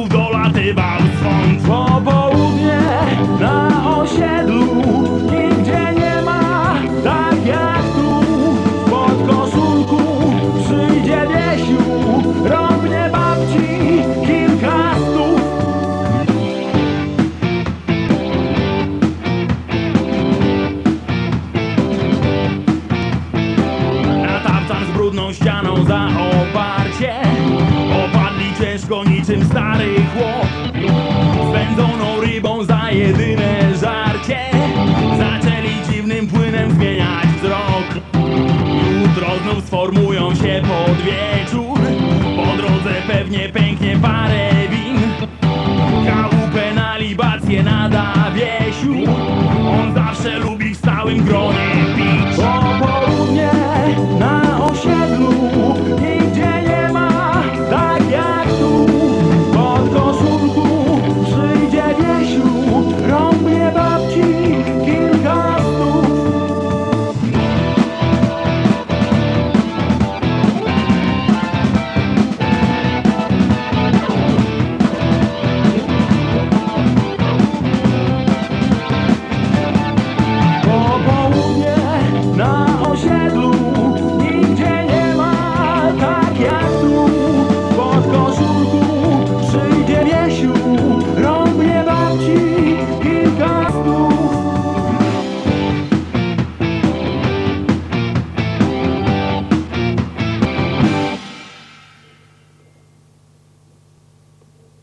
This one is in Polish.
ptaków dolatywał swąd Popołudnie na osiedlu. Nigdzie nie ma tak jak tu. Pod koszulku przyjdzie wiesiu robnie babci kilka stów A z brudną ścianą za opar stary chłop. Spędzoną rybą za jedyne żarcie. Zaczęli dziwnym płynem zmieniać wzrok. Jutro znów sformują się pod wieczór Po drodze pewnie pęknie parę win. Chałupę na libację nada Wiesiu. On zawsze lubi w stałym gronie